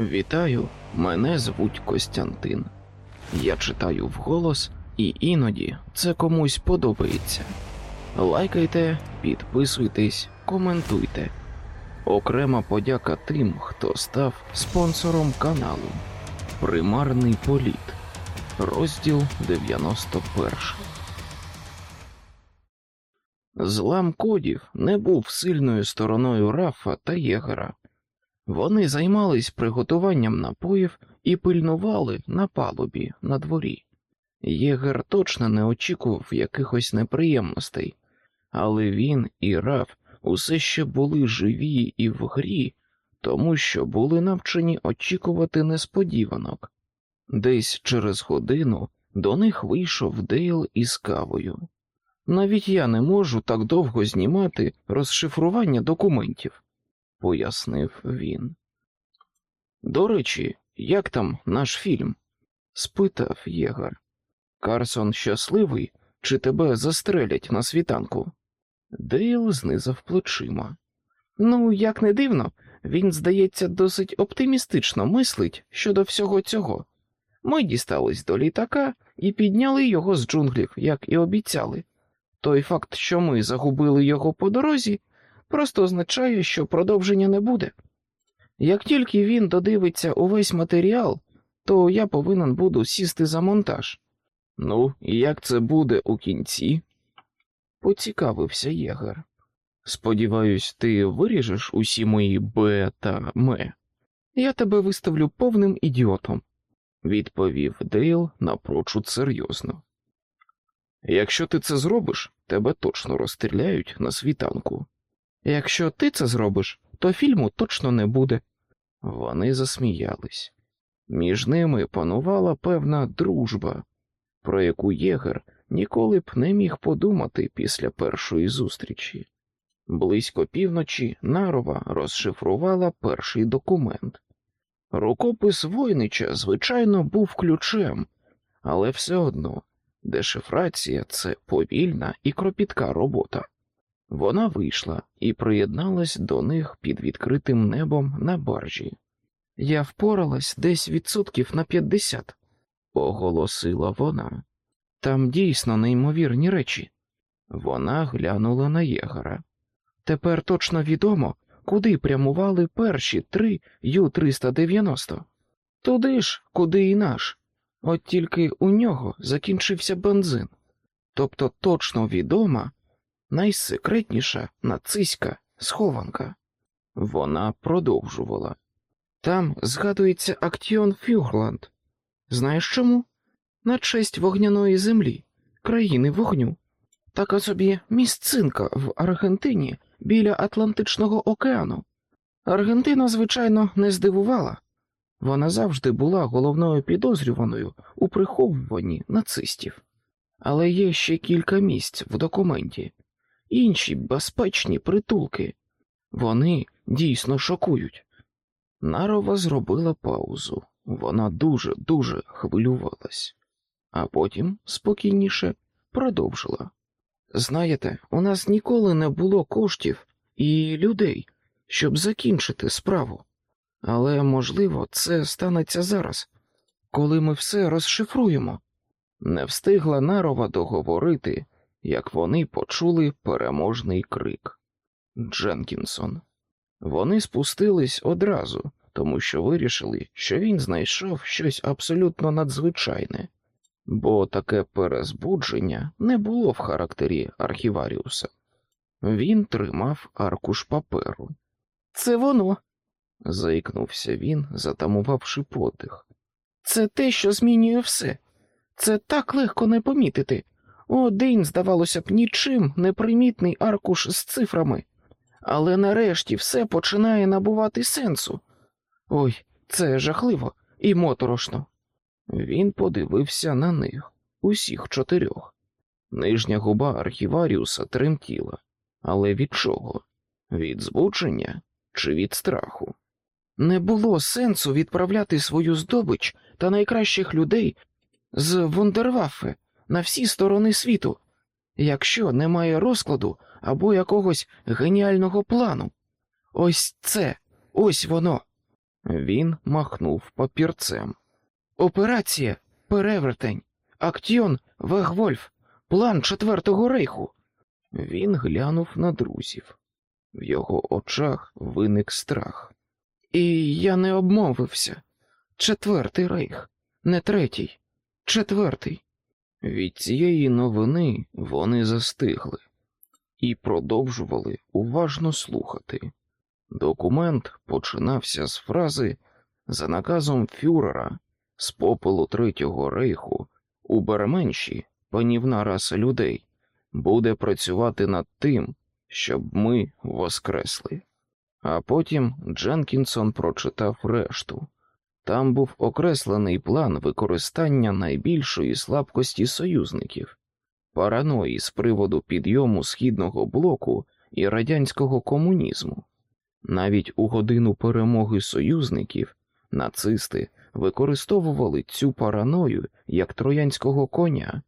Вітаю, мене звуть Костянтин. Я читаю вголос, і іноді це комусь подобається. Лайкайте, підписуйтесь, коментуйте. Окрема подяка тим, хто став спонсором каналу. Примарний політ. Розділ 91. Злам кодів не був сильною стороною Рафа та Єгера. Вони займались приготуванням напоїв і пильнували на палубі на дворі. Єгер точно не очікував якихось неприємностей, але він і Раф усе ще були живі і в грі, тому що були навчені очікувати несподіванок. Десь через годину до них вийшов Дейл із кавою. Навіть я не можу так довго знімати розшифрування документів, пояснив він. До речі, як там наш фільм? спитав Єгер. Карсон щасливий, чи тебе застрелять на світанку? Дейл знизав плечима. Ну, як не дивно, він, здається, досить оптимістично мислить щодо всього цього. Ми дістались до літака і підняли його з джунглів, як і обіцяли. Той факт, що ми загубили його по дорозі, просто означає, що продовження не буде. Як тільки він додивиться увесь матеріал, то я повинен буду сісти за монтаж. Ну, і як це буде у кінці? поцікавився Єгер. Сподіваюсь, ти виріжеш усі мої Б та М. Я тебе виставлю повним ідіотом, відповів Дейл напрочуд серйозно. Якщо ти це зробиш, тебе точно розстріляють на світанку. Якщо ти це зробиш, то фільму точно не буде. Вони засміялись. Між ними панувала певна дружба, про яку Єгер ніколи б не міг подумати після першої зустрічі. Близько півночі Нарова розшифрувала перший документ. Рукопис Войнича, звичайно, був ключем, але все одно дешифрація це повільна і кропітка робота. Вона вийшла і приєдналась до них під відкритим небом на баржі. Я впоралась десь відсотків на п'ятдесят, оголосила вона. Там дійсно неймовірні речі. Вона глянула на єгора. Тепер точно відомо, куди прямували перші три Ю-390. Туди ж, куди і наш. От тільки у нього закінчився бензин. Тобто точно відома найсекретніша нацистська схованка. Вона продовжувала. Там згадується Актіон Фюгланд. Знаєш чому? На честь вогняної землі, країни вогню. Така собі місцинка в Аргентині біля Атлантичного океану. Аргентина, звичайно, не здивувала. Вона завжди була головною підозрюваною у приховуванні нацистів. Але є ще кілька місць в документі, інші безпечні притулки. Вони дійсно шокують. Нарова зробила паузу. Вона дуже дуже хвилювалась, а потім спокійніше продовжила. Знаєте, у нас ніколи не було коштів і людей, щоб закінчити справу. Але, можливо, це станеться зараз, коли ми все розшифруємо. Не встигла Нарова договорити, як вони почули переможний крик. Дженкінсон. Вони спустились одразу, тому що вирішили, що він знайшов щось абсолютно надзвичайне, бо таке перезбудження не було в характері архіваріуса. Він тримав аркуш паперу. Це воно, заікнувся він, затамувавши подих. Це те, що змінює все. Це так легко не помітити. Один, здавалося б, нічим непримітний аркуш з цифрами, але нарешті все починає набувати сенсу. Ой, це жахливо і моторошно. Він подивився на них, усіх чотирьох. Нижня губа архіваріуса тремтіла, але від чого? Від збудження чи від страху? Не було сенсу відправляти свою здобич та найкращих людей з Вундерваффе на всі сторони світу, якщо немає розкладу або якогось геніального плану. Ось це, ось воно. Він махнув папірцем. Операція, перевертень, актіон, Вегвольф, план Четвертого рейху. Він глянув на друзів. В його очах виник страх. І я не обмовився. Четвертий рейх, не третій, четвертий. Від цієї новини вони застигли і продовжували уважно слухати. Документ починався з фрази за наказом фюрера з попелу Третього рейху у Берменші панівна раса людей буде працювати над тим, щоб ми воскресли. А потім Дженкінсон прочитав решту. Там був окреслений план використання найбільшої слабкості союзників, параної з приводу підйому східного блоку і радянського комунізму. Навіть у годину перемоги союзників нацисти використовували цю параною як троянського коня,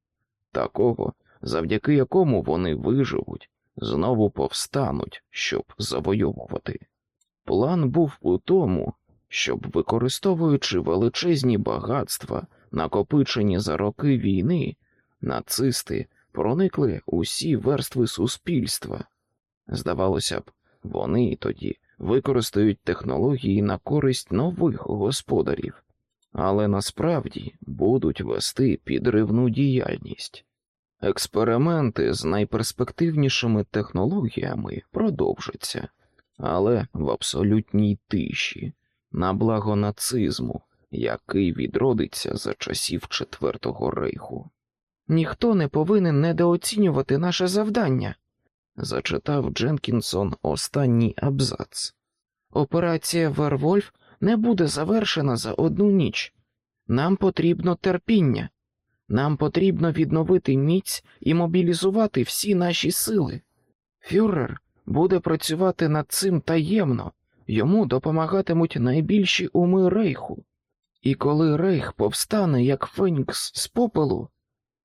такого, завдяки якому вони виживуть, знову повстануть, щоб завойовувати. План був у тому, щоб, використовуючи величезні багатства, накопичені за роки війни, нацисти проникли усі верстви суспільства. Здавалося б, вони тоді використають технології на користь нових господарів, але насправді будуть вести підривну діяльність. Експерименти з найперспективнішими технологіями продовжаться, але в абсолютній тиші, на благо нацизму, який відродиться за часів Четвертого рейху. Ніхто не повинен недооцінювати наше завдання, зачитав Дженкінсон останній абзац. Операція Вервольф не буде завершена за одну ніч. Нам потрібно терпіння, нам потрібно відновити міць і мобілізувати всі наші сили. Фюрер буде працювати над цим таємно, йому допомагатимуть найбільші уми рейху. І коли рейх повстане як Фенікс з попелу,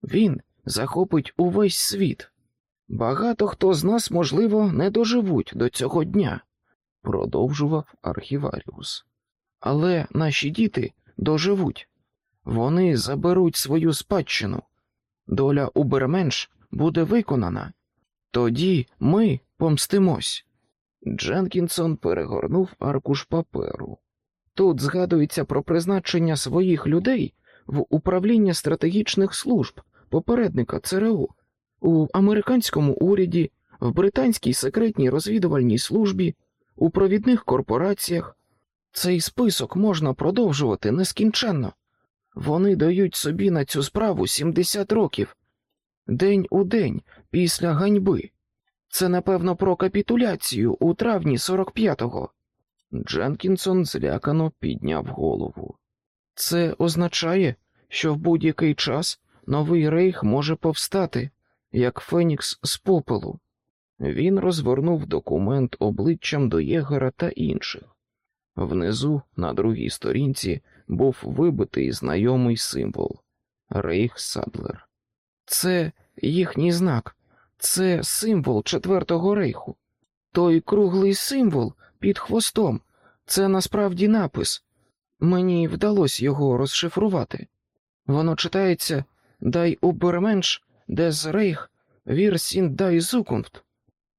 він захопить увесь світ. Багато хто з нас, можливо, не доживуть до цього дня, продовжував архіваріус. Але наші діти доживуть, вони заберуть свою спадщину. Доля Уберменш буде виконана. Тоді ми помстимось. Дженкінсон перегорнув аркуш паперу. Тут згадується про призначення своїх людей в управління стратегічних служб, попередника ЦРУ, у американському уряді, в британській секретній розвідувальній службі, у провідних корпораціях. Цей список можна продовжувати нескінченно. Вони дають собі на цю справу 70 років, день у день після ганьби. Це, напевно, про капітуляцію у травні 45-го. Дженкінсон злякано підняв голову. Це означає, що в будь-який час новий рейх може повстати, як Фенікс з попелу. Він розгорнув документ обличчям до Єгера та інших. Внизу, на другій сторінці, був вибитий знайомий символ Рейх Садлер. Це їхній знак, це символ Четвертого рейху. Той круглий символ під хвостом це насправді напис. Мені вдалося його розшифрувати. Воно читається Дай уберменш дез рейх вір сін дай зукунфт.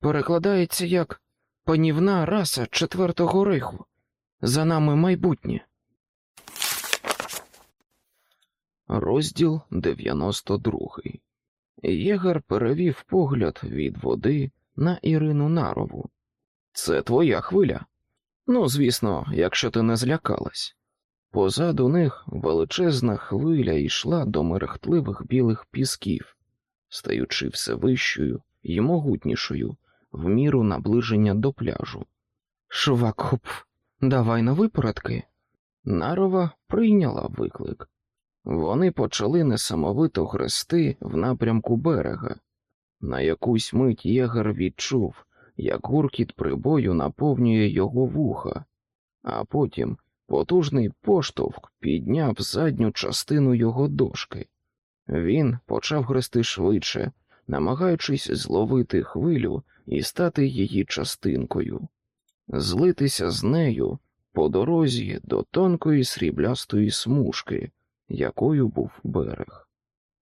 Перекладається як панівна раса Четвертого рейху. За нами майбутнє. Розділ 92 Єгар перевів погляд від води на Ірину Нарову. Це твоя хвиля. Ну, звісно, якщо ти не злякалась. Позаду них величезна хвиля йшла до мерехтливих білих пісків, стаючи все вищою і могутнішою в міру наближення до пляжу. Швакоп, давай на випередки. Нарова прийняла виклик. Вони почали несамовито хрести в напрямку берега. На якусь мить єгер відчув, як гуркіт прибою наповнює його вуха, а потім потужний поштовх підняв задню частину його дошки. Він почав хрести швидше, намагаючись зловити хвилю і стати її частинкою, злитися з нею по дорозі до тонкої сріблястої смужки, якою був берег.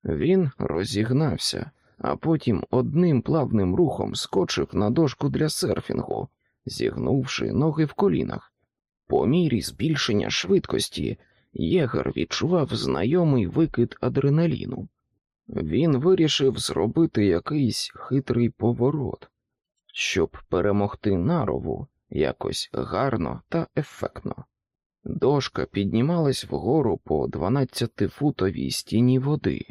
Він розігнався, а потім одним плавним рухом скочив на дошку для серфінгу, зігнувши ноги в колінах. По мірі збільшення швидкості єгер відчував знайомий викид адреналіну. Він вирішив зробити якийсь хитрий поворот, щоб перемогти нарову якось гарно та ефектно. Дошка піднімалась вгору по 12-футовій стіні води.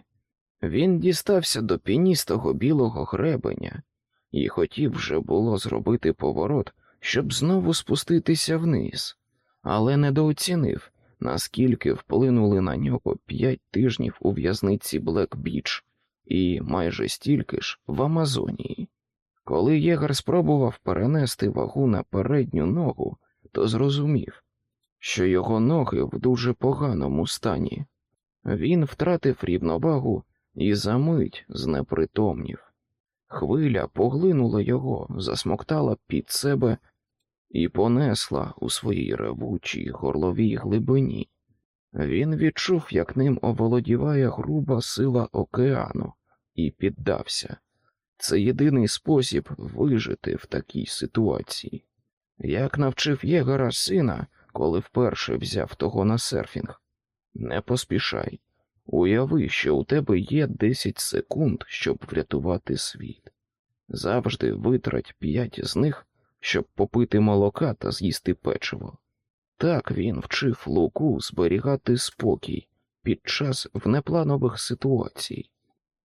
Він дістався до піністого білого гребеня і хотів вже було зробити поворот, щоб знову спуститися вниз, але недооцінив, наскільки вплинули на нього п'ять тижнів у в'язниці Блек Біч і майже стільки ж в Амазонії. Коли єгер спробував перенести вагу на передню ногу, то зрозумів, що його ноги в дуже поганому стані. Він втратив рівновагу і за мить знепритомнів. Хвиля поглинула його, засмоктала під себе і понесла у своїй ревучій горловій глибині. Він відчув, як ним оволодіває груба сила океану, і піддався. Це єдиний спосіб вижити в такій ситуації. Як навчив єгора сина, коли вперше взяв того на серфінг, не поспішай. Уяви, що у тебе є 10 секунд, щоб врятувати світ. Завжди витрать п'ять з них, щоб попити молока та з'їсти печиво. Так він вчив луку зберігати спокій під час внепланових ситуацій.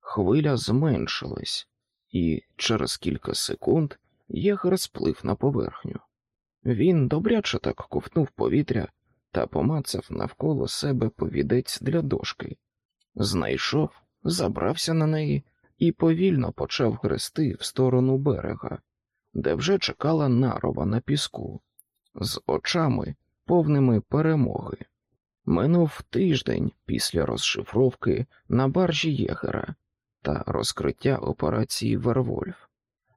Хвиля зменшилась, і через кілька секунд єгер сплив на поверхню. Він добряче так ковтнув повітря та помацав навколо себе повідець для дошки, знайшов, забрався на неї і повільно почав грести в сторону берега, де вже чекала нарова на піску, з очами повними перемоги. Минув тиждень після розшифровки на баржі єгера та розкриття операції Вервольф.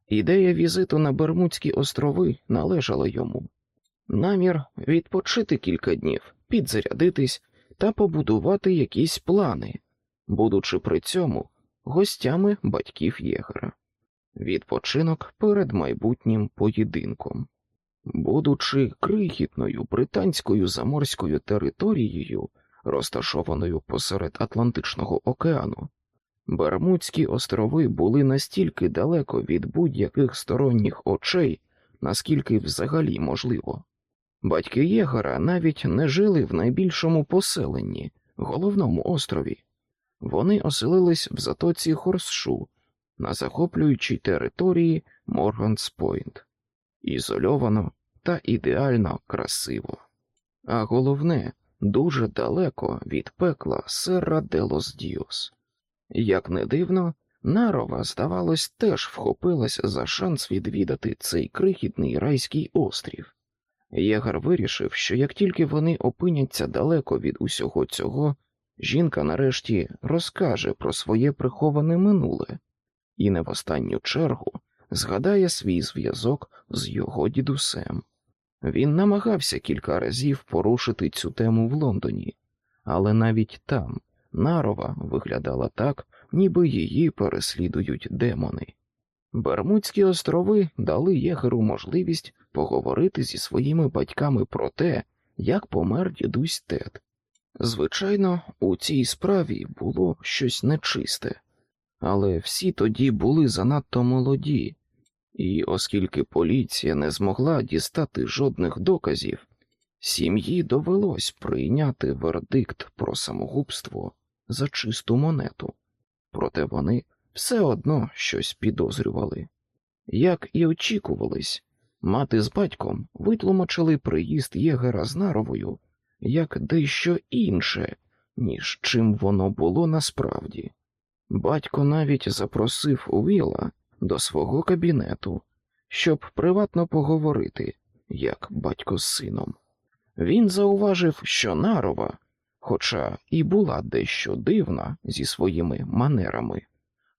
Ідея візиту на Бермудські острови належала йому. Намір відпочити кілька днів, підзарядитись та побудувати якісь плани, будучи при цьому гостями батьків єгера. Відпочинок перед майбутнім поєдинком. Будучи крихітною британською заморською територією, розташованою посеред Атлантичного океану, Бермудські острови були настільки далеко від будь-яких сторонніх очей, наскільки взагалі можливо. Батьки Єгора навіть не жили в найбільшому поселенні, головному острові. Вони оселились в затоці Хорсшу на захоплюючій території Морганс-Пойнт. ізольовано та ідеально красиво, а головне, дуже далеко від пекла Серра де лос Діос. Як не дивно, Нарова, здавалось, теж вхопилась за шанс відвідати цей крихітний райський острів. Єгар вирішив, що як тільки вони опиняться далеко від усього цього, жінка нарешті розкаже про своє приховане минуле і не в останню чергу згадає свій зв'язок з його дідусем. Він намагався кілька разів порушити цю тему в Лондоні, але навіть там Нарова виглядала так, ніби її переслідують демони. Бермудські острови дали єгеру можливість поговорити зі своїми батьками про те, як помер дідусь Тед. Звичайно, у цій справі було щось нечисте, але всі тоді були занадто молоді, і оскільки поліція не змогла дістати жодних доказів, сім'ї довелось прийняти вердикт про самогубство за чисту монету, проте вони все одно щось підозрювали. Як і очікувались, мати з батьком витлумачили приїзд єгера з наровою як дещо інше, ніж чим воно було насправді. Батько навіть запросив Уіла до свого кабінету, щоб приватно поговорити, як батько з сином. Він зауважив, що нарова хоча і була дещо дивна зі своїми манерами,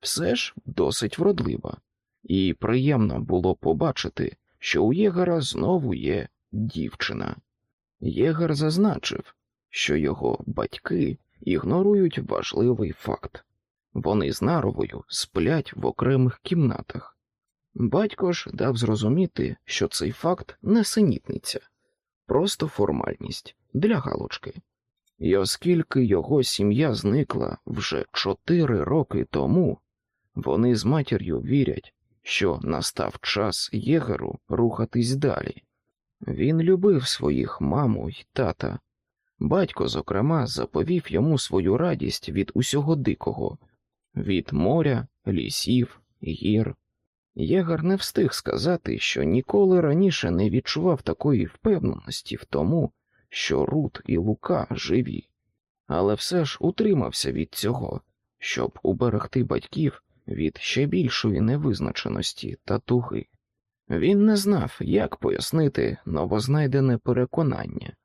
все ж досить вродлива, і приємно було побачити, що у єгера знову є дівчина. Єгер зазначив, що його батьки ігнорують важливий факт вони з наровою сплять в окремих кімнатах. Батько ж дав зрозуміти, що цей факт не синітниця, просто формальність для галочки. І оскільки його сім'я зникла вже чотири роки тому, вони з матір'ю вірять, що настав час єгеру рухатись далі. Він любив своїх маму й тата. Батько, зокрема, заповів йому свою радість від усього дикого, від моря, лісів, гір. Єгар не встиг сказати, що ніколи раніше не відчував такої впевненості в тому, що Рут і Лука живі, але все ж утримався від цього, щоб уберегти батьків від ще більшої невизначеності та туги. Він не знав, як пояснити новознайдене переконання,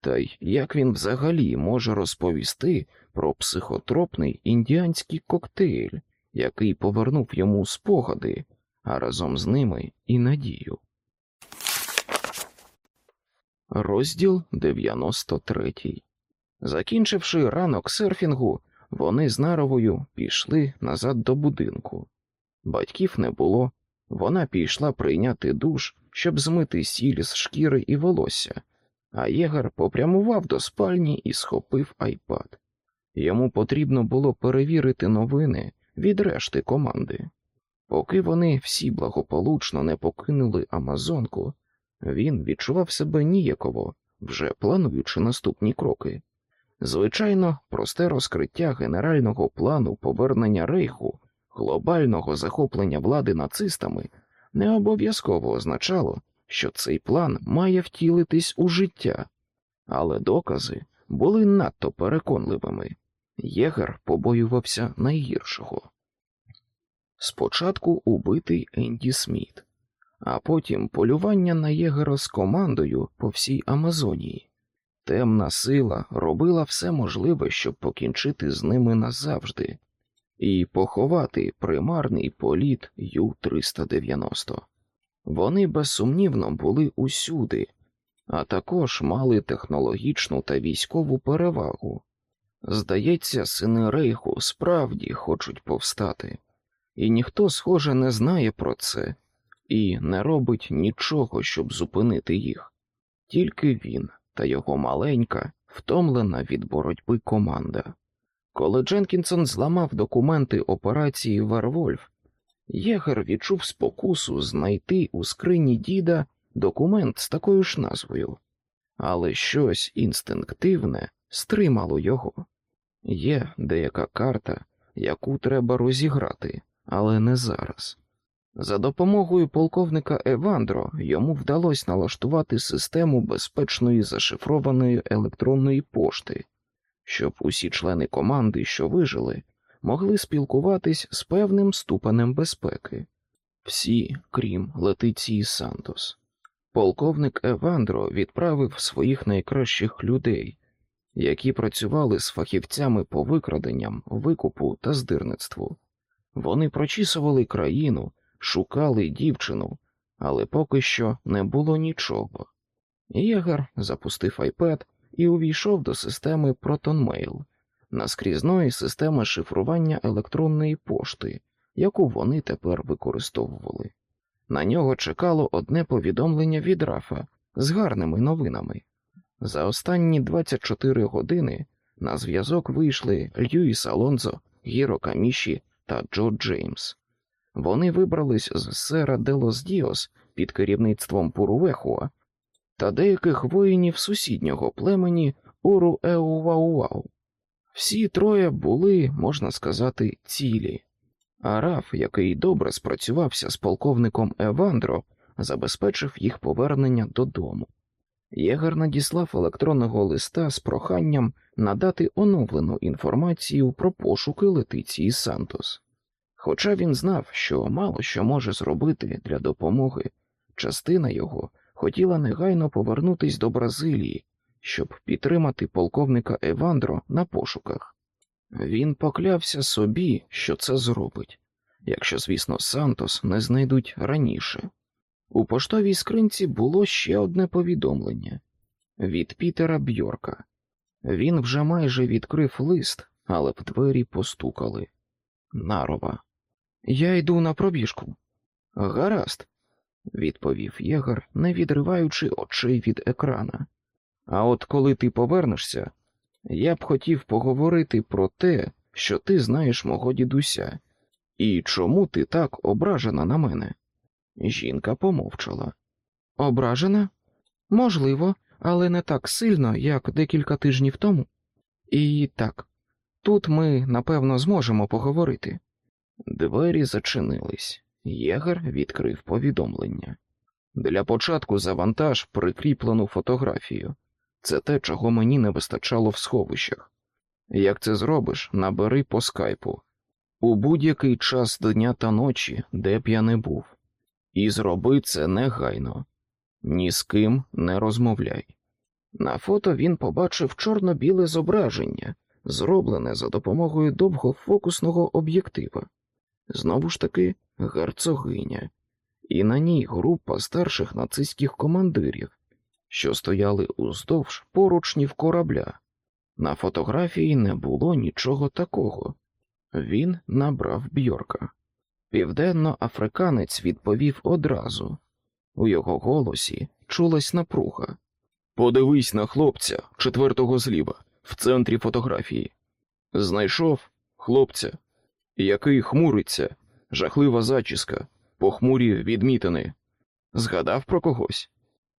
та й як він взагалі може розповісти про психотропний індіанський коктейль, який повернув йому спогади, а разом з ними і надію. Розділ 93 Закінчивши ранок серфінгу, вони з наровою пішли назад до будинку. Батьків не було, вона пішла прийняти душ, щоб змити сіль з шкіри і волосся, а єгар попрямував до спальні і схопив айпад. Йому потрібно було перевірити новини від решти команди. Поки вони всі благополучно не покинули Амазонку, він відчував себе ніяково, вже плануючи наступні кроки. Звичайно, просте розкриття генерального плану повернення рейху, глобального захоплення влади нацистами не обов'язково означало, що цей план має втілитись у життя, але докази були надто переконливими. Єгер побоювався найгіршого. Спочатку убитий Енді Сміт, а потім полювання на єгера з командою по всій Амазонії. Темна сила робила все можливе, щоб покінчити з ними назавжди і поховати примарний політ Ю-390. Вони безсумнівно були усюди, а також мали технологічну та військову перевагу. Здається, сини Рейху справді хочуть повстати, і ніхто, схоже, не знає про це і не робить нічого, щоб зупинити їх, тільки він та його маленька, втомлена від боротьби команда. Коли Дженкінсон зламав документи операції Вервольф, Єгер відчув спокусу знайти у скрині діда документ з такою ж назвою, але щось інстинктивне стримало його. Є деяка карта, яку треба розіграти, але не зараз. За допомогою полковника Евандро йому вдалося налаштувати систему безпечної зашифрованої електронної пошти, щоб усі члени команди, що вижили, могли спілкуватись з певним ступенем безпеки, всі, крім Летиції Сантос. Полковник Евандро відправив своїх найкращих людей, які працювали з фахівцями по викраденням, викупу та здирництву. Вони прочісували країну шукали дівчину, але поки що не було нічого. Єгар запустив айпед і увійшов до системи ProtonMail, наскрізної системи шифрування електронної пошти, яку вони тепер використовували. На нього чекало одне повідомлення від Рафа з гарними новинами. За останні 24 години на зв'язок вийшли Льюіс Алонзо, Гіро Каміші та Джо Джеймс. Вони вибрались з Серра-де-лос-Діос під керівництвом Пурувехуа та деяких воїнів сусіднього племені Уру Еувауау. Всі троє були, можна сказати, цілі. А Раф, який добре спрацювався з полковником Евандро, забезпечив їх повернення додому. Єгер надіслав електронного листа з проханням надати оновлену інформацію про пошуки Летиції Сантос. Хоча він знав, що мало що може зробити для допомоги, частина його хотіла негайно повернутись до Бразилії, щоб підтримати полковника Евандро на пошуках. Він поклявся собі, що це зробить, якщо, звісно, Сантос не знайдуть раніше. У поштовій скринці було ще одне повідомлення від Пітера Бьорка. Він вже майже відкрив лист, але в двері постукали. Нарова. Я йду на пробіжку. Гаразд, відповів єгар, не відриваючи очей від екрана. А от коли ти повернешся, я б хотів поговорити про те, що ти знаєш мого дідуся, і чому ти так ображена на мене. Жінка помовчала. Ображена? Можливо, але не так сильно, як декілька тижнів тому. І так, тут ми, напевно, зможемо поговорити. Двері зачинились. Єгер відкрив повідомлення. Для початку завантаж прикріплену фотографію. Це те, чого мені не вистачало в сховищах. Як це зробиш, набери по скайпу у будь-який час дня та ночі, де б я не був, і зроби це негайно, ні з ким не розмовляй. На фото він побачив чорно-біле зображення, зроблене за допомогою довгофокусного об'єктива. Знову ж таки, герцогиня, і на ній група старших нацистських командирів, що стояли уздовж поручнів корабля. На фотографії не було нічого такого. Він набрав Бьорка. Південно-африканець відповів одразу. У його голосі чулась напруга. Подивись на хлопця четвертого зліва, в центрі фотографії. Знайшов хлопця, який хмуриться, жахлива зачіска, похмурі відмітини. Згадав про когось.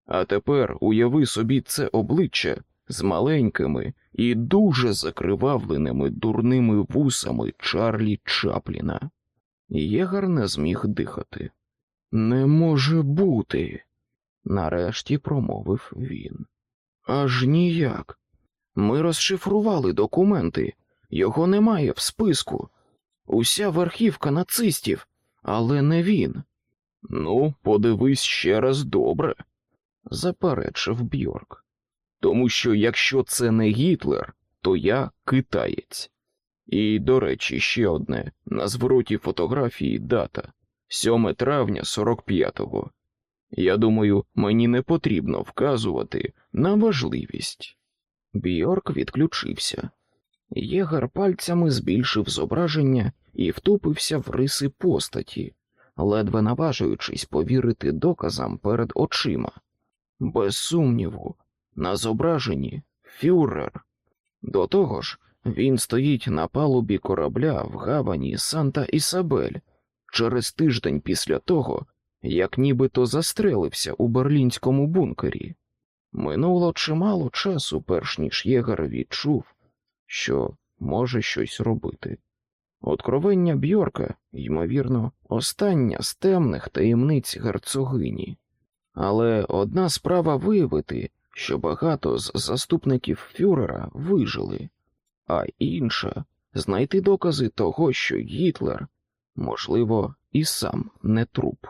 А тепер уяви собі це обличчя з маленькими і дуже закривавленими дурними вусами Чарлі Чапліна. Єгар не зміг дихати. Не може бути, нарешті промовив він. Аж ніяк. Ми розшифрували документи, його немає в списку. Уся верхівка нацистів, але не він. Ну, подивись ще раз добре, заперечив Бьорк. Тому що якщо це не Гітлер, то я китаєць. І, до речі, ще одне на звороті фотографії дата 7 травня 45-го. Я думаю, мені не потрібно вказувати на важливість. Бьорк відключився. Єгар пальцями збільшив зображення і втупився в риси постаті, ледве наважуючись повірити доказам перед очима. Без сумніву, на зображенні фюрер. До того ж, він стоїть на палубі корабля в гавані Санта Ісабель через тиждень після того, як нібито застрелився у берлінському бункері. Минуло чимало часу, перш ніж Єгар відчув, що може щось робити. Откровення Бьорка, ймовірно, остання з темних таємниць герцогині. Але одна справа виявити, що багато з заступників Фюрера вижили, а інша знайти докази того, що Гітлер, можливо, і сам не труп.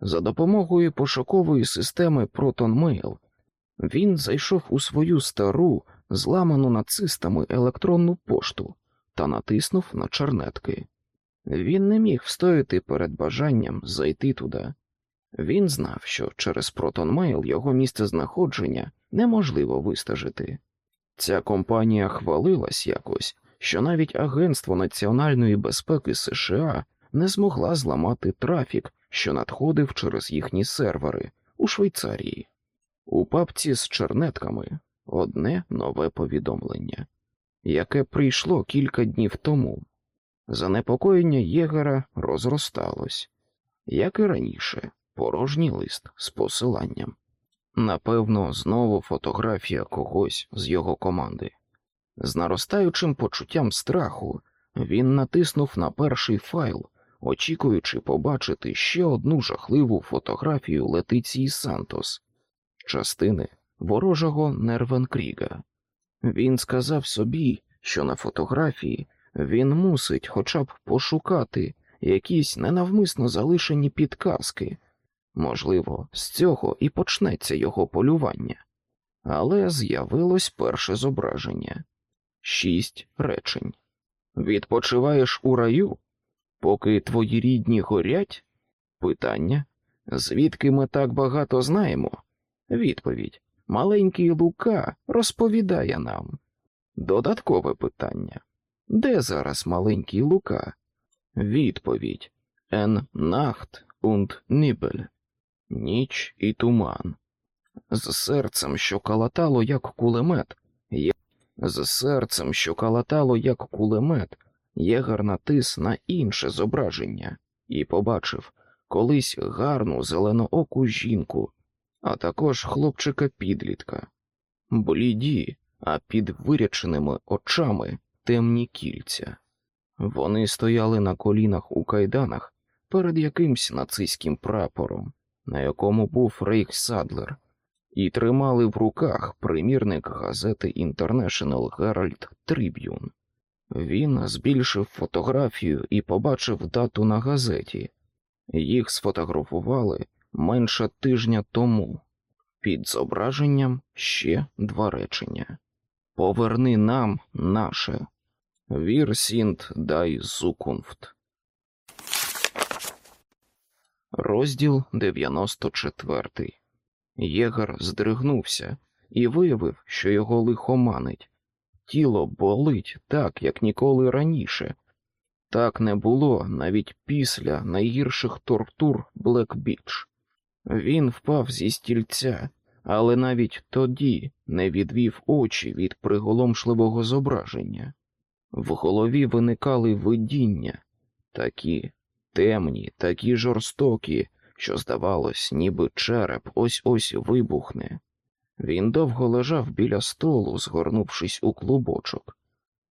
За допомогою пошукової системи ProtonMail він зайшов у свою стару, зламану нацистами електронну пошту та натиснув на чернетки. Він не міг встояти перед бажанням зайти туди. Він знав, що через ProtonMail його місце знаходження неможливо вистежити. Ця компанія хвалилась якось, що навіть Агентство національної безпеки США не змогла зламати трафік, що надходив через їхні сервери у Швейцарії. У папці з чернетками одне нове повідомлення, яке прийшло кілька днів тому. Занепокоєння Єгера розросталось, як і раніше, порожній лист з посиланням. Напевно, знову фотографія когось з його команди. З наростаючим почуттям страху він натиснув на перший файл, очікуючи побачити ще одну жахливу фотографію Летиції Сантос, частини ворожого Нервенкріга. Він сказав собі, що на фотографії він мусить хоча б пошукати якісь ненавмисно залишені підказки. Можливо, з цього і почнеться його полювання, але з'явилось перше зображення шість речень. Відпочиваєш у раю, поки твої рідні горять? Питання, звідки ми так багато знаємо? Відповідь маленький Лука розповідає нам. Додаткове питання. Де зараз маленький Лука? Відповідь Ен Нахт und Нібель. Ніч і туман. З серцем, що калатало, як кулемет, є... з серцем, що калатало, як кулемет, єгер натис на інше зображення і побачив колись гарну зеленооку жінку, а також хлопчика підлітка. Бліді, а під виряченими очами темні кільця. Вони стояли на колінах у кайданах перед якимсь нацистським прапором, на якому був Рейхсадлер, і тримали в руках примірник газети International Herald Tribune. Він збільшив фотографію і побачив дату на газеті. Їх сфотографували менше тижня тому. Під зображенням ще два речення: Поверни нам наше. Wir sind die Zukunft. Розділ 94. Єгер здригнувся і виявив, що його лихоманить. Тіло болить так, як ніколи раніше. Так не було навіть після найгірших тортур Блекбіч. Він впав зі стільця, але навіть тоді не відвів очі від приголомшливого зображення. В голові виникали видіння, такі темні, такі жорстокі, що, здавалось, ніби череп ось ось вибухне. Він довго лежав біля столу, згорнувшись у клубочок.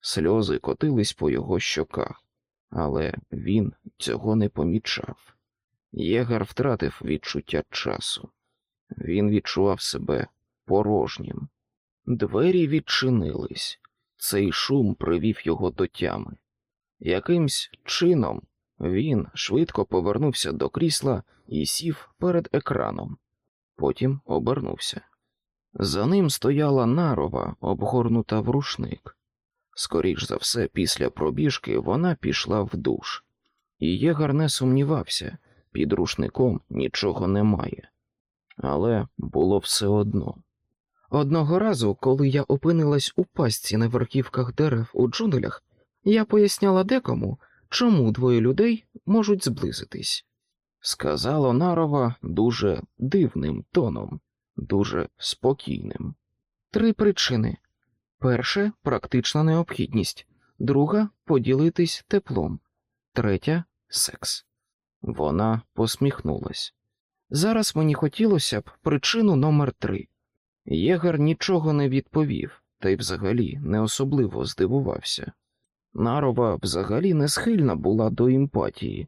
Сльози котились по його щоках, але він цього не помічав. Єгар втратив відчуття часу. Він відчував себе порожнім. Двері відчинились. Цей шум привів його до тями. Якимсь чином він швидко повернувся до крісла і сів перед екраном, потім обернувся. За ним стояла нарова, обгорнута в рушник. Скоріш за все, після пробіжки вона пішла в душ, і Єгар не сумнівався, під рушником нічого немає. Але було все одно. Одного разу, коли я опинилась у пастці на верхівках дерев у джунглях, я поясняла декому, чому двоє людей можуть зблизитись, сказала Нарова дуже дивним тоном, дуже спокійним. Три причини: перше практична необхідність, друга поділитись теплом, третя секс. Вона посміхнулась. Зараз мені хотілося б причину номер три. Єгар нічого не відповів, та й взагалі не особливо здивувався. Нарова взагалі не схильна була до емпатії.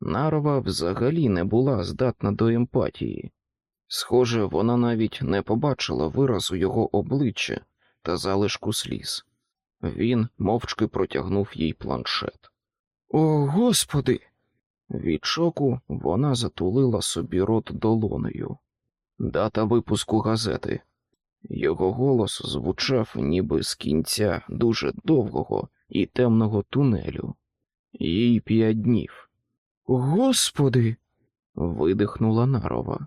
Нарова взагалі не була здатна до емпатії. Схоже, вона навіть не побачила виразу його обличчя та залишку сліз. Він мовчки протягнув їй планшет. О, господи! Від шоку вона затулила собі рот долонею. Дата випуску газети. Його голос звучав ніби з кінця дуже довгого і темного тунелю. Їй п'ять днів. Господи. видихнула нарова.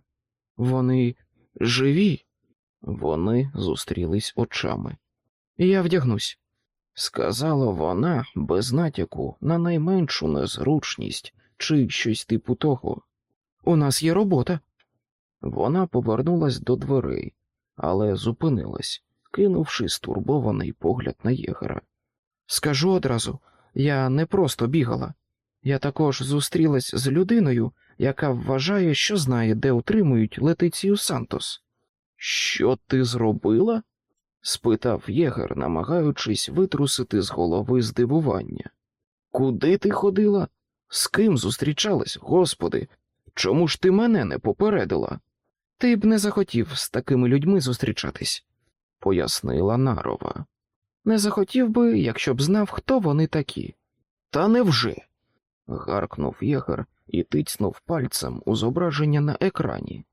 Вони живі. Вони зустрілись очами. Я вдягнусь, сказала вона без натяку на найменшу незручність чи щось типу того. У нас є робота. Вона повернулась до дверей, але зупинилась, кинувши стурбований погляд на єгера. Скажу одразу, я не просто бігала, я також зустрілась з людиною, яка вважає, що знає, де утримують Летицію Сантос. Що ти зробила? спитав єгер, намагаючись витрусити з голови здивування. Куди ти ходила? З ким зустрічалась, господи? Чому ж ти мене не попередила? Ти б не захотів з такими людьми зустрічатись, пояснила Нарова. Не захотів би, якщо б знав, хто вони такі. Та невже? гаркнув єгер і тицьнув пальцем у зображення на екрані.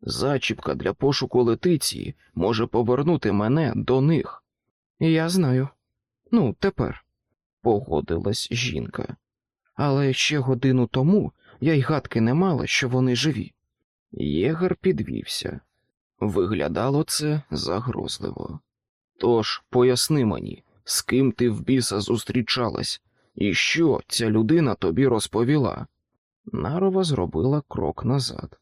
Зачіпка для пошуку летиції може повернути мене до них. Я знаю. Ну, тепер, погодилась жінка. Але ще годину тому я й гадки не мала, що вони живі. Єгер підвівся. Виглядало це загрозливо. Тож поясни мені, з ким ти в біса зустрічалась, і що ця людина тобі розповіла? Нарова зробила крок назад.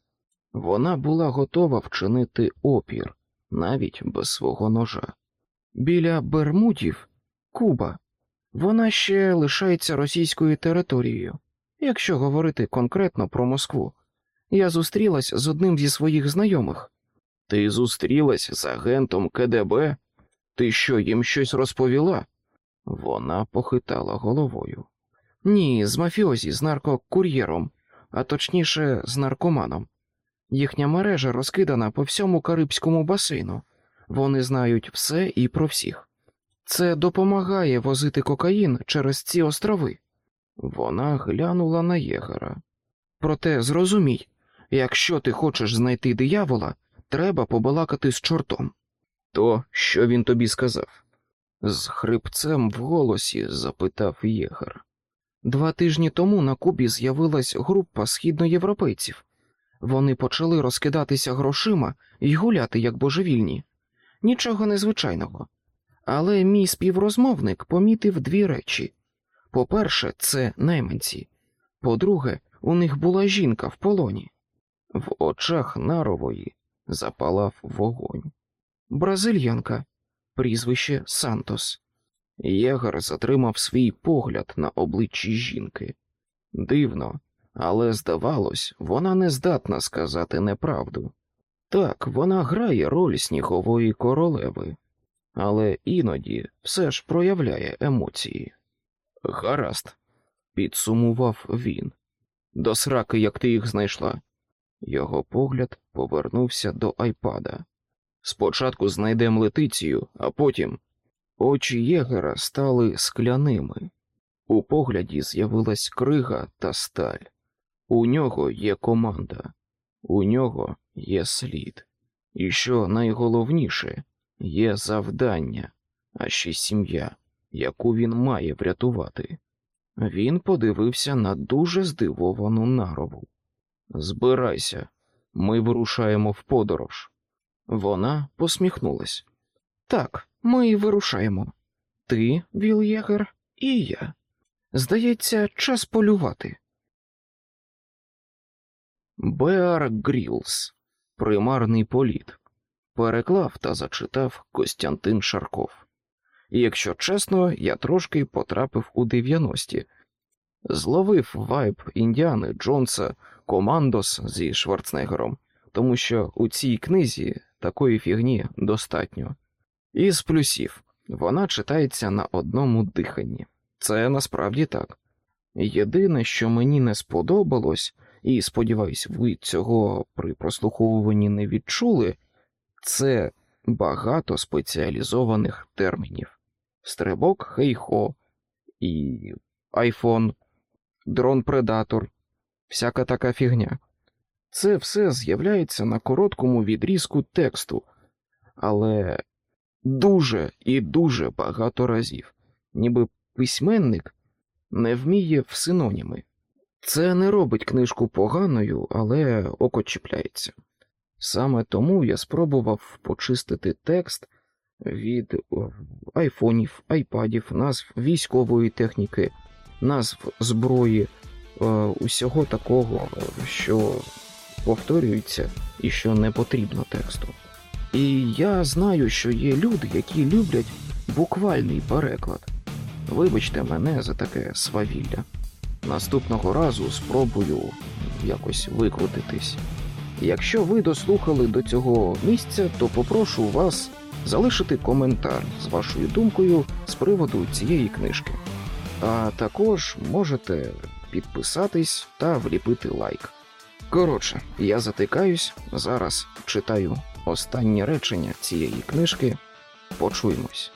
Вона була готова вчинити опір навіть без свого ножа. Біля Бермудів Куба. Вона ще лишається російською територією, якщо говорити конкретно про Москву. Я зустрілась з одним зі своїх знайомих. Ти зустрілась з агентом КДБ? Ти що, їм щось розповіла? Вона похитала головою. Ні, з мафіозі, з наркокур'єром, а точніше, з наркоманом. Їхня мережа розкидана по всьому Карибському басейну. Вони знають все і про всіх. Це допомагає возити кокаїн через ці острови. Вона глянула на єгера. Проте зрозумій, якщо ти хочеш знайти диявола, треба побалакати з чортом. То що він тобі сказав? З хрипцем в голосі запитав єгер. Два тижні тому на Кубі з'явилась група східноєвропейців. Вони почали розкидатися грошима і гуляти як божевільні. Нічого незвичайного. Але мій співрозмовник помітив дві речі: по-перше, це найманці, по-друге, у них була жінка в полоні. В очах нарової запалав вогонь. Бразильянка, прізвище Сантос. Єгар затримав свій погляд на обличчі жінки. Дивно, але здавалось, вона не здатна сказати неправду. Так, вона грає роль снігової королеви, але іноді все ж проявляє емоції. Гаразд, підсумував він. До сраки, як ти їх знайшла. Його погляд повернувся до айпада. Спочатку знайдемо летицію, а потім очі єгера стали скляними. У погляді з'явилась крига та сталь. У нього є команда, у нього є слід. І що найголовніше, є завдання, а ще сім'я, яку він має врятувати. Він подивився на дуже здивовану нарову. Збирайся, ми вирушаємо в подорож. Вона посміхнулась. Так, ми вирушаємо. Ти, Віл'єгер, і я. Здається, час полювати. Беар Грілс. Примарний політ. Переклав та зачитав Костянтин Шарков. І якщо чесно, я трошки потрапив у 90-ті. Зловив вайб Індіани Джонса Командос зі Шварценеггером, тому що у цій книзі такої фігні достатньо. Із плюсів вона читається на одному диханні. Це насправді так. Єдине, що мені не сподобалось, і сподіваюсь, ви цього при прослуховуванні не відчули, це багато спеціалізованих термінів: стрибок хейхо і айфон, дрон-предатор, всяка така фігня. Це все з'являється на короткому відрізку тексту, але дуже і дуже багато разів, ніби письменник не вміє в синоніми. Це не робить книжку поганою, але око чіпляється. Саме тому я спробував почистити текст від айфонів, айпадів, назв військової техніки, назв зброї, е, усього такого, що повторюється і що не потрібно тексту. І я знаю, що є люди, які люблять буквальний переклад. Вибачте мене за таке свавілля. Наступного разу спробую якось викрутитись. Якщо ви дослухали до цього місця, то попрошу вас залишити коментар з вашою думкою з приводу цієї книжки. А також можете підписатись та вліпити лайк. Коротше, я затикаюсь, зараз читаю останнє речення цієї книжки. Почуємось.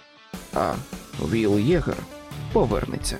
А Віл Єгер повернеться.